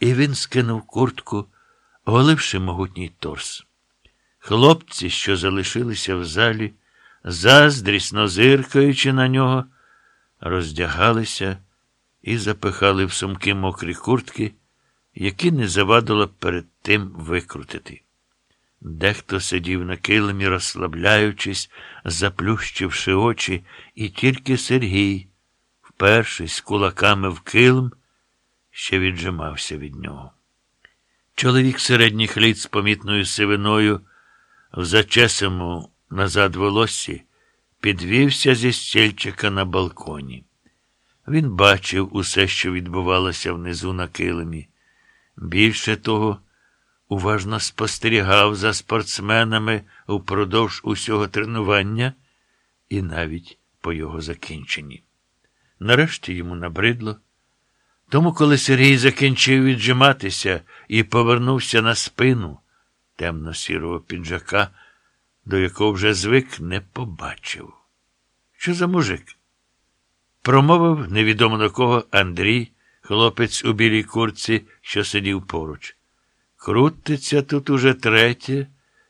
і він скинув куртку, оголивши могутній торс. Хлопці, що залишилися в залі, заздрісно зиркаючи на нього, роздягалися і запихали в сумки мокрі куртки, які не завадило перед тим викрутити. Дехто сидів на килимі, розслабляючись, заплющивши очі, і тільки Сергій, впершись кулаками в килим, ще віджимався від нього. Чоловік середніх літ з помітною сивиною, в зачесому назад волоссі, підвівся зі стільчика на балконі. Він бачив усе, що відбувалося внизу на килимі. Більше того, уважно спостерігав за спортсменами упродовж усього тренування і навіть по його закінченні. Нарешті йому набридло. Тому, коли Сергій закінчив віджиматися і повернувся на спину темно-сірого піджака, до якого вже звик не побачив. Що за мужик? Промовив невідомо до кого Андрій, хлопець у білій курці, що сидів поруч. Крутиться тут уже третє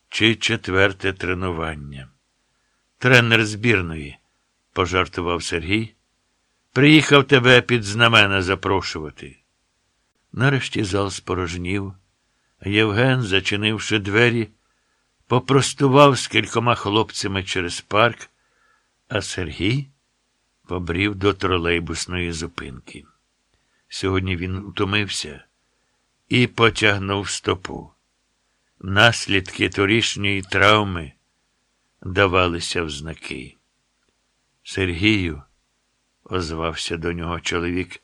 чи четверте тренування. Тренер збірної, пожартував Сергій. Приїхав тебе під знамена запрошувати. Нарешті зал спорожнів. Євген, зачинивши двері, попростував з кількома хлопцями через парк, а Сергій побрів до тролейбусної зупинки. Сьогодні він утомився і потягнув стопу. Наслідки торішньої травми давалися в знаки. Сергію, озвався до нього чоловік,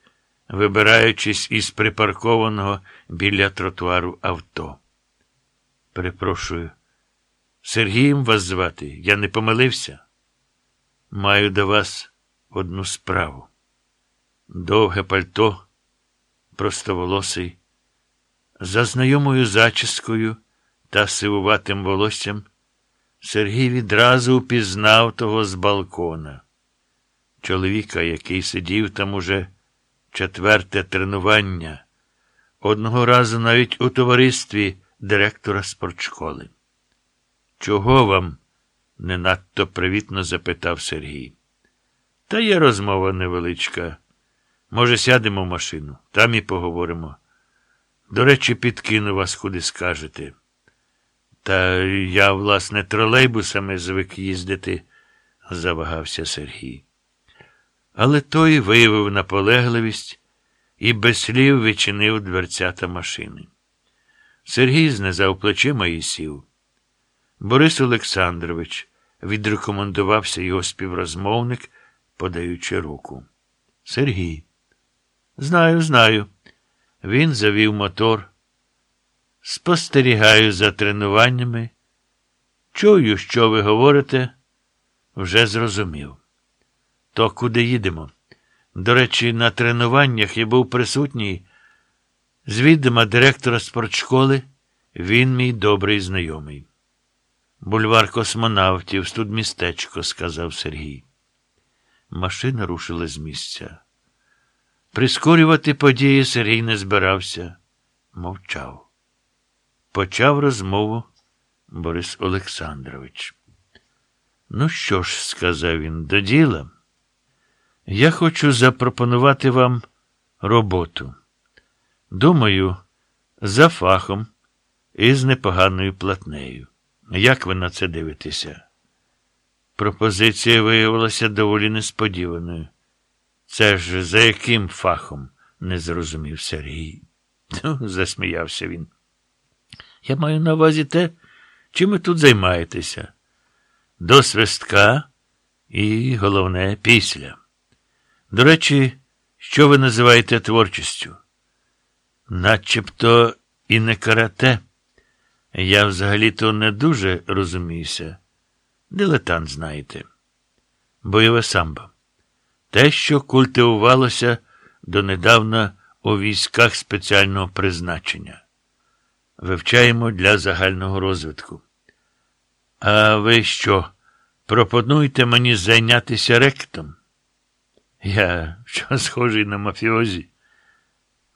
вибираючись із припаркованого біля тротуару авто. Перепрошую, Сергієм вас звати, я не помилився. Маю до вас одну справу. Довге пальто, простоволосий, за знайомою зачіскою та сивуватим волоссям, Сергій відразу впізнав того з балкона. Чоловіка, який сидів там уже четверте тренування, одного разу навіть у товаристві директора спортшколи. Чого вам? не надто привітно запитав Сергій. Та є розмова невеличка. Може, сядемо в машину, там і поговоримо. До речі, підкину вас, куди скажете. Та я, власне, тролейбусами звик їздити, завагався Сергій. Але той виявив наполегливість і без слів відчинив дверцята машини. Сергій знизав плечима і сів. Борис Олександрович відрекомендувався його співрозмовник, подаючи руку. Сергій. Знаю, знаю. Він завів мотор. Спостерігаю за тренуваннями. Чую, що ви говорите, вже зрозумів. То куди їдемо? До речі, на тренуваннях я був присутній. З відома директора спортшколи, він мій добрий знайомий. Бульвар космонавтів, студмістечко, сказав Сергій. Машина рушила з місця. Прискорювати події Сергій не збирався, мовчав. Почав розмову Борис Олександрович. Ну що ж, сказав він, до діла. Я хочу запропонувати вам роботу. Думаю, за фахом і з непоганою платнею. Як ви на це дивитеся? Пропозиція виявилася доволі несподіваною. Це ж за яким фахом? не зрозумів Сергій. Ну, засміявся він. Я маю на увазі те, чим ви тут займаєтеся. До свистка і, головне, після. До речі, що ви називаєте творчістю? Начебто і не карате. Я взагалі-то не дуже розуміюся. Дилетант, знаєте. Бойове самбо. Те, що культивувалося донедавна у військах спеціального призначення. Вивчаємо для загального розвитку. А ви що, пропонуєте мені зайнятися ректом? Я що схожий на мафіозі?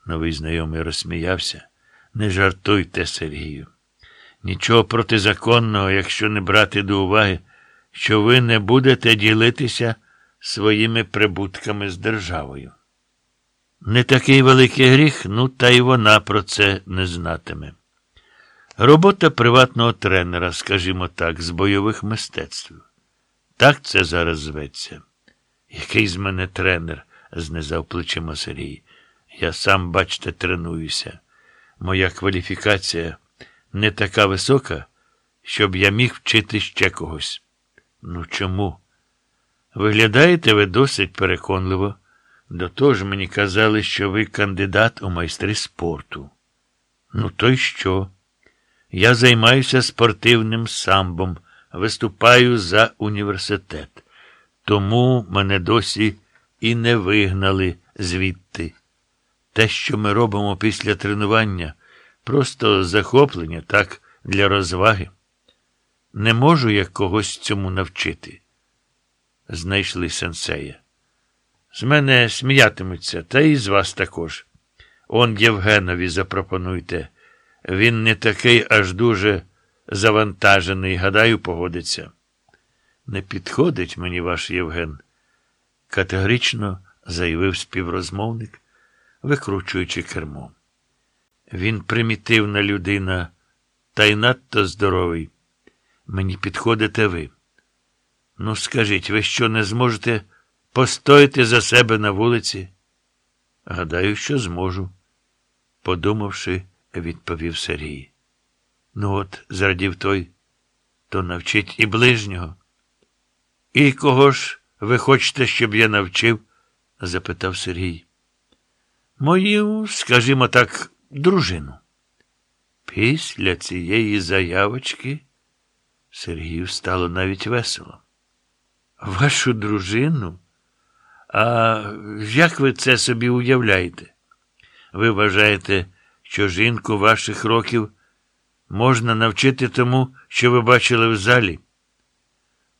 Новий знайомий розсміявся. Не жартуйте, Сергію. Нічого протизаконного, якщо не брати до уваги, що ви не будете ділитися своїми прибутками з державою. Не такий великий гріх, ну та й вона про це не знатиме. Робота приватного тренера, скажімо так, з бойових мистецтв. Так це зараз зветься. Який з мене тренер? знизав плечима Сергій. Я сам, бачте, тренуюся. Моя кваліфікація не така висока, щоб я міг вчити ще когось. Ну чому? Виглядаєте ви досить переконливо. До того ж мені казали, що ви кандидат у майстри спорту. Ну, то й що? Я займаюся спортивним самбом, виступаю за університет. Тому мене досі і не вигнали звідти. Те, що ми робимо після тренування, просто захоплення, так, для розваги. Не можу я когось цьому навчити. Знайшли сенсея. З мене сміятимуться, та і з вас також. Он Євгенові запропонуйте. Він не такий аж дуже завантажений, гадаю, погодиться. Не підходить мені ваш Євген, категорично заявив співрозмовник, викручуючи кермо. Він примітивна людина, та й надто здоровий. Мені підходите ви. Ну, скажіть, ви що не зможете постояти за себе на вулиці? Гадаю, що зможу, подумавши, відповів Сергій. Ну, от, зрадів той, то навчить і ближнього. І кого ж ви хочете, щоб я навчив? запитав Сергій. Мою, скажімо так, дружину. Після цієї заявочки Сергію стало навіть весело. Вашу дружину? А як ви це собі уявляєте? Ви вважаєте, що жінку ваших років можна навчити тому, що ви бачили в залі?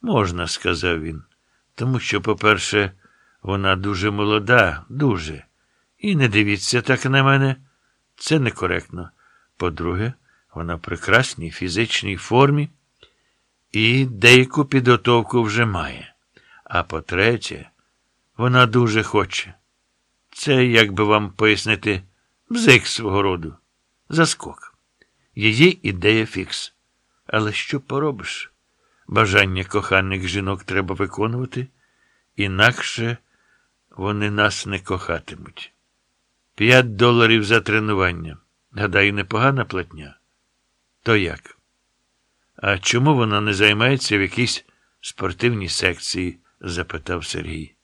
Можна, сказав він. Тому що, по-перше, вона дуже молода, дуже. І не дивіться так на мене. Це некоректно. По-друге, вона в прекрасній фізичній формі і деяку підготовку вже має. А по-третє, вона дуже хоче. Це, як би вам пояснити, бзик свого роду. Заскок. Її ідея фікс. Але що поробиш? Бажання коханих жінок треба виконувати, інакше вони нас не кохатимуть. П'ять доларів за тренування. Гадаю, непогана платня. То як? А чому вона не займається в якійсь спортивній секції? запитав Сергій.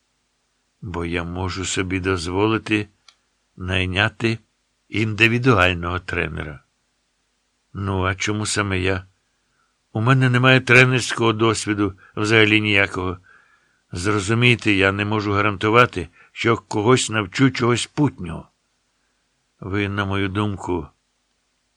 Бо я можу собі дозволити найняти індивідуального тренера. Ну, а чому саме я? У мене немає тренерського досвіду взагалі ніякого. Зрозумійте, я не можу гарантувати, що когось навчу чогось путнього. Ви, на мою думку,